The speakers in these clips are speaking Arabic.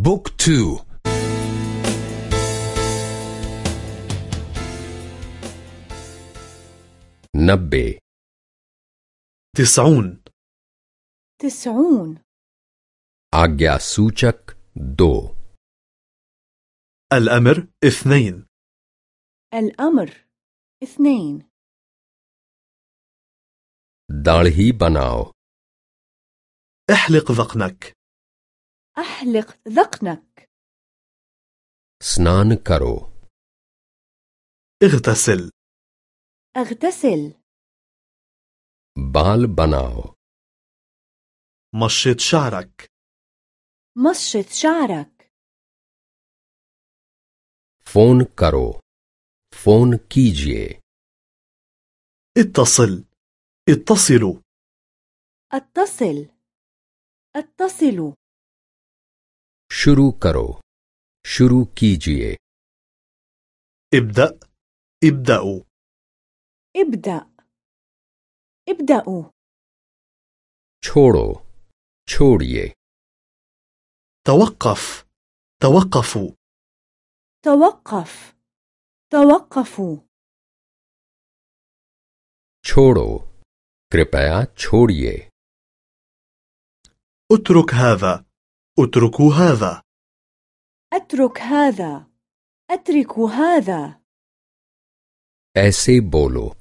book two. नब्बे. تسعون. تسعون. आज्ञासूचक दो. الأمر اثنين. الأمر اثنين. दाढ़ी बनाओ احلق ذقنك. أحلق ذقنك. स्नान करो اغتسل. اغتسل. बाल बनाओ. مشط شعرك. مشط شعرك. फ़ोन करो फ़ोन कीजिए اتصل. اتصلوا. اتصل. اتصلوا. शुरू करो शुरू कीजिए ابدأ ابدأوا ابدأ ابدأوا छोड़ो छोड़िए توقف توقفوا توقف توقفوا छोड़ो कृपया छोड़िए اترك هذا اتركوا هذا أترك هذا أترك هذا ऐसे बोलो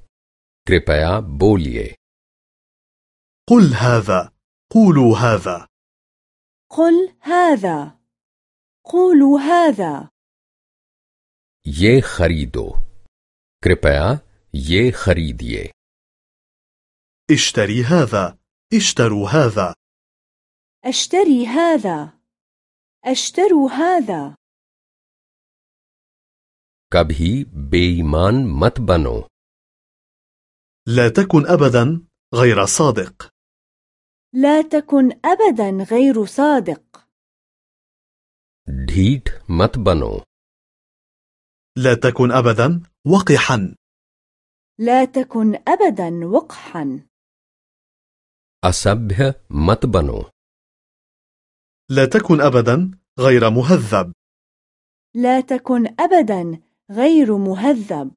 कृपया बोलिए قل هذا قولوا هذا قل هذا قولوا هذا ये खरीदो कृपया ये खरीदिए اشتري هذا اشتروا هذا أشتري هذا أشتروا هذا कभी बेईमान मत बनो لا تكن أبدا غير صادق لا تكن أبدا غير صادق ढीठ मत बनो لا تكن أبدا وقحا لا تكن أبدا وقحا असभ्य मत बनो لا تكن أبدا غير مهذب لا تكن أبدا غير مهذب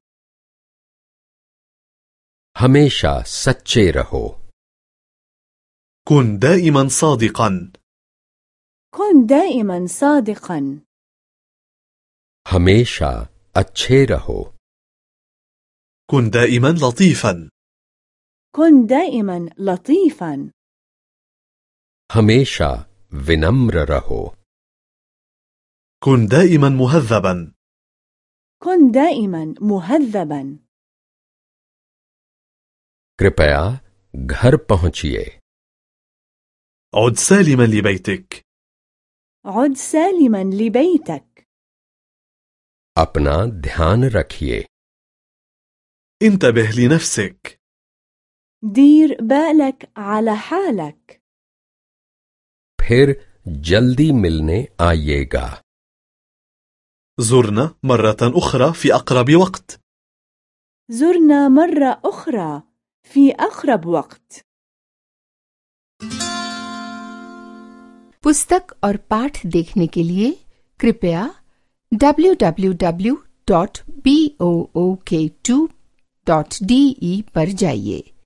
हमेशा सच्चे रहो كن دائما صادقا كن دائما صادقا हमेशा अच्छे रहो كن دائما لطيفا كن دائما لطيفا हमेशा विनम्र रहो كن دائما مهذبا كن دائما مهذبا कृपया घर पहुंचिए عد سالما لبيتك عد سالما لبيتك अपना ध्यान रखिए انتبه لنفسك دير بالك على حالك फिर जल्दी मिलने आइएगा زرنا مرة أخرى في أقرب وقت زرنا مرة أخرى في أقرب وقت पुस्तक और पाठ देखने के लिए कृपया www.book2.de पर जाइए